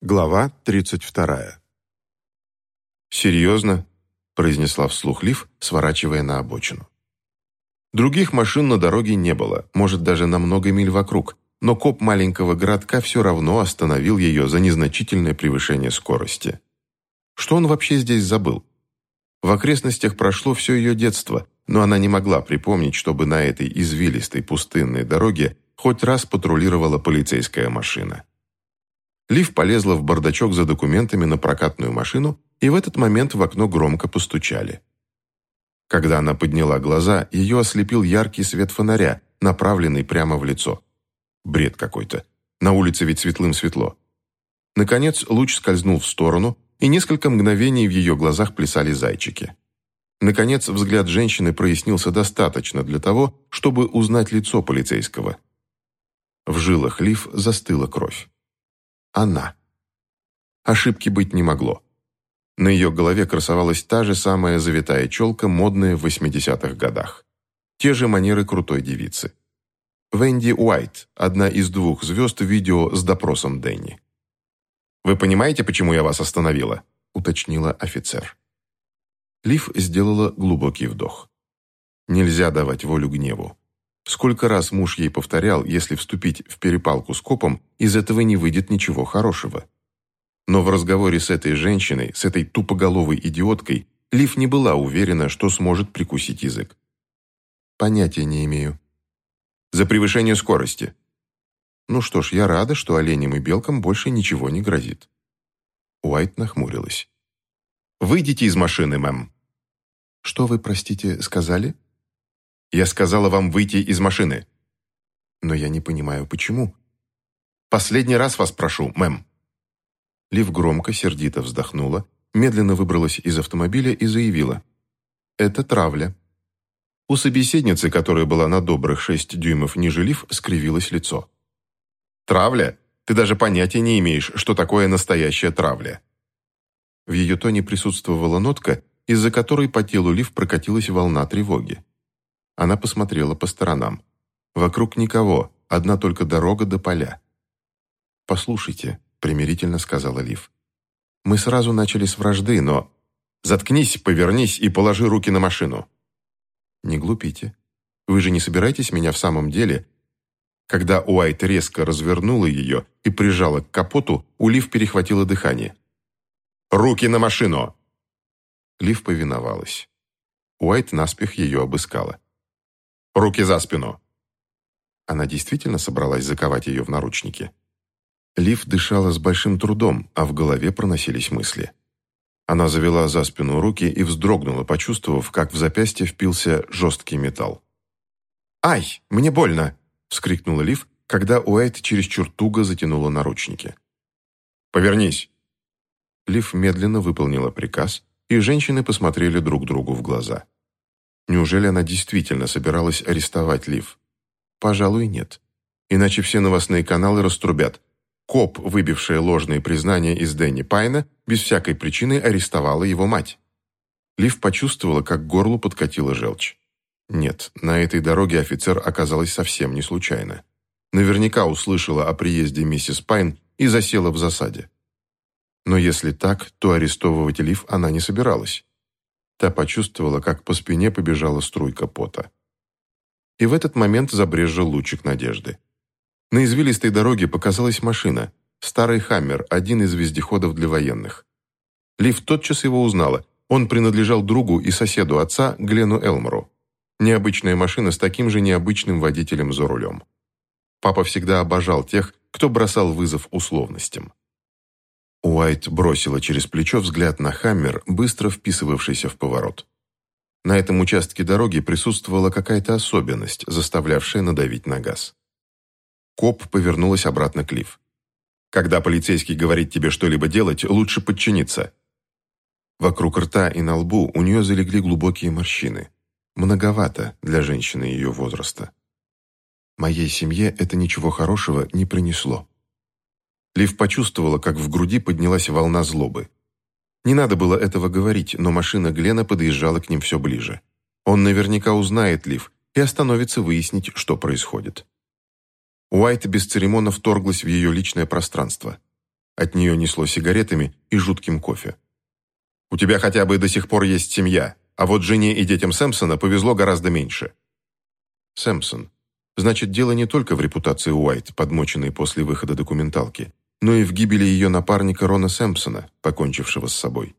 Глава 32. «Серьезно?» – произнесла вслух Лив, сворачивая на обочину. Других машин на дороге не было, может, даже на много миль вокруг, но коп маленького городка все равно остановил ее за незначительное превышение скорости. Что он вообще здесь забыл? В окрестностях прошло все ее детство, но она не могла припомнить, чтобы на этой извилистой пустынной дороге хоть раз патрулировала полицейская машина. Лив полезла в бардачок за документами на прокатную машину, и в этот момент в окно громко постучали. Когда она подняла глаза, ее ослепил яркий свет фонаря, направленный прямо в лицо. Бред какой-то. На улице ведь светлым светло. Наконец луч скользнул в сторону, и несколько мгновений в ее глазах плясали зайчики. Наконец взгляд женщины прояснился достаточно для того, чтобы узнать лицо полицейского. В жилах Лив застыла кровь она. Ошибки быть не могло. На ее голове красовалась та же самая завитая челка, модная в 80-х годах. Те же манеры крутой девицы. Венди Уайт, одна из двух звезд видео с допросом Дэнни. «Вы понимаете, почему я вас остановила?» – уточнила офицер. Лив сделала глубокий вдох. Нельзя давать волю гневу. Сколько раз муж ей повторял, если вступить в перепалку с копом, из этого не выйдет ничего хорошего. Но в разговоре с этой женщиной, с этой тупоголовой идиоткой, Лив не была уверена, что сможет прикусить язык. «Понятия не имею». «За превышение скорости». «Ну что ж, я рада, что оленям и белкам больше ничего не грозит». Уайт нахмурилась. «Выйдите из машины, мэм». «Что вы, простите, сказали?» Я сказала вам выйти из машины». «Но я не понимаю, почему?» «Последний раз вас прошу, мэм». Лив громко, сердито вздохнула, медленно выбралась из автомобиля и заявила. «Это травля». У собеседницы, которая была на добрых шесть дюймов ниже Лив, скривилось лицо. «Травля? Ты даже понятия не имеешь, что такое настоящая травля». В ее тоне присутствовала нотка, из-за которой по телу Лив прокатилась волна тревоги. Она посмотрела по сторонам. Вокруг никого, одна только дорога до поля. «Послушайте», — примирительно сказала Лив. «Мы сразу начали с вражды, но...» «Заткнись, повернись и положи руки на машину». «Не глупите. Вы же не собираетесь меня в самом деле...» Когда Уайт резко развернула ее и прижала к капоту, у Лив перехватило дыхание. «Руки на машину!» Лив повиновалась. Уайт наспех ее обыскала. Руки за спину!» Она действительно собралась заковать ее в наручники. Лив дышала с большим трудом, а в голове проносились мысли. Она завела за спину руки и вздрогнула, почувствовав, как в запястье впился жесткий металл. «Ай, мне больно!» – вскрикнула Лив, когда Уэйт чересчур туго затянула наручники. «Повернись!» Лив медленно выполнила приказ, и женщины посмотрели друг другу в глаза. Неужели она действительно собиралась арестовать Лив? Пожалуй, нет. Иначе все новостные каналы раструбят. Коп, выбившая ложные признания из Дэнни Пайна, без всякой причины арестовала его мать. Лив почувствовала, как горлу подкатила желчь. Нет, на этой дороге офицер оказалась совсем не случайно. Наверняка услышала о приезде миссис Пайн и засела в засаде. Но если так, то арестовывать Лив она не собиралась. Та почувствовала, как по спине побежала струйка пота. И в этот момент забрезжил лучик надежды. На извилистой дороге показалась машина. Старый «Хаммер», один из вездеходов для военных. Лив тотчас его узнала. Он принадлежал другу и соседу отца Глену Элмору. Необычная машина с таким же необычным водителем за рулем. Папа всегда обожал тех, кто бросал вызов условностям. Уайт бросила через плечо взгляд на Хаммер, быстро вписывавшийся в поворот. На этом участке дороги присутствовала какая-то особенность, заставлявшая надавить на газ. Коп повернулась обратно к Лив. «Когда полицейский говорит тебе что-либо делать, лучше подчиниться». Вокруг рта и на лбу у нее залегли глубокие морщины. Многовато для женщины ее возраста. Моей семье это ничего хорошего не принесло. Лив почувствовала, как в груди поднялась волна злобы. Не надо было этого говорить, но машина Глена подъезжала к ним все ближе. Он наверняка узнает Лив и остановится выяснить, что происходит. Уайт без церемонов вторглась в ее личное пространство. От нее несло сигаретами и жутким кофе. «У тебя хотя бы до сих пор есть семья, а вот жене и детям Сэмпсона повезло гораздо меньше». Сэмпсон. Значит, дело не только в репутации Уайт, подмоченной после выхода документалки, но и в гибели ее напарника Рона Сэмпсона, покончившего с собой.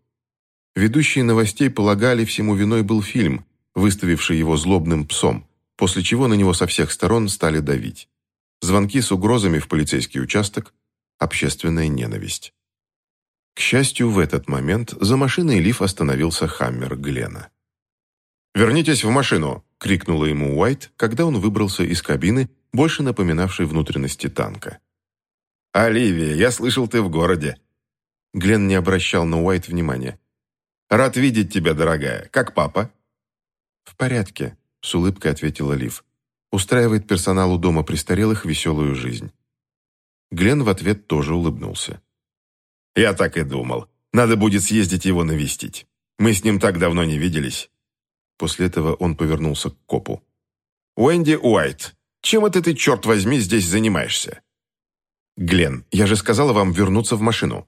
Ведущие новостей полагали, всему виной был фильм, выставивший его злобным псом, после чего на него со всех сторон стали давить. Звонки с угрозами в полицейский участок, общественная ненависть. К счастью, в этот момент за машиной Лив остановился Хаммер Глена. «Вернитесь в машину!» — крикнула ему Уайт, когда он выбрался из кабины, больше напоминавшей внутренности танка. «Оливия, я слышал, ты в городе». Глен не обращал на Уайт внимания. «Рад видеть тебя, дорогая. Как папа?» «В порядке», — с улыбкой ответила Лив. «Устраивает персоналу дома престарелых веселую жизнь». Глен в ответ тоже улыбнулся. «Я так и думал. Надо будет съездить его навестить. Мы с ним так давно не виделись». После этого он повернулся к копу. «Уэнди Уайт, чем это ты, черт возьми, здесь занимаешься?» «Глен, я же сказала вам вернуться в машину».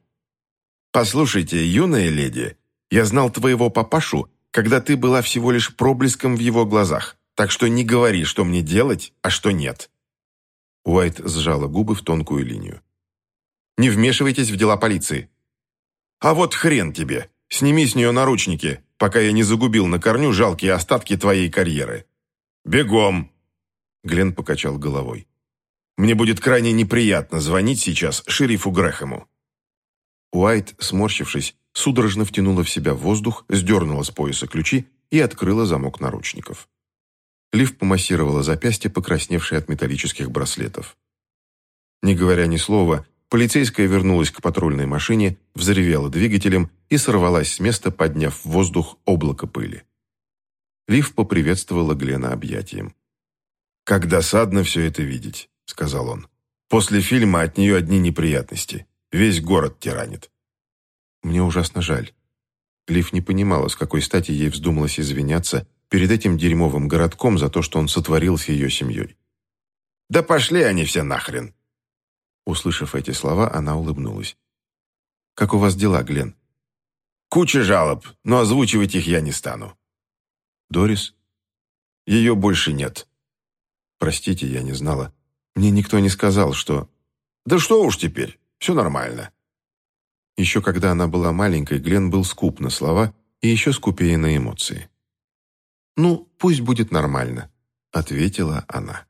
«Послушайте, юная леди, я знал твоего папашу, когда ты была всего лишь проблеском в его глазах, так что не говори, что мне делать, а что нет». Уайт сжала губы в тонкую линию. «Не вмешивайтесь в дела полиции». «А вот хрен тебе! Сними с нее наручники, пока я не загубил на корню жалкие остатки твоей карьеры. Бегом!» Глен покачал головой. «Мне будет крайне неприятно звонить сейчас шерифу Грэхэму». Уайт, сморщившись, судорожно втянула в себя воздух, сдернула с пояса ключи и открыла замок наручников. Лив помассировала запястье, покрасневшее от металлических браслетов. Не говоря ни слова, полицейская вернулась к патрульной машине, взревела двигателем и сорвалась с места, подняв в воздух облако пыли. Лив поприветствовала Глена объятием. «Как досадно все это видеть», — сказал он. «После фильма от нее одни неприятности. Весь город тиранит». «Мне ужасно жаль». Лив не понимала, с какой стати ей вздумалось извиняться перед этим дерьмовым городком за то, что он сотворил с ее семьей. «Да пошли они все нахрен!» Услышав эти слова, она улыбнулась. «Как у вас дела, Глен?» «Куча жалоб, но озвучивать их я не стану». «Дорис?» «Ее больше нет». «Простите, я не знала. Мне никто не сказал, что...» «Да что уж теперь, все нормально». Еще когда она была маленькой, Глен был скуп на слова и еще скупее на эмоции. «Ну, пусть будет нормально», — ответила она.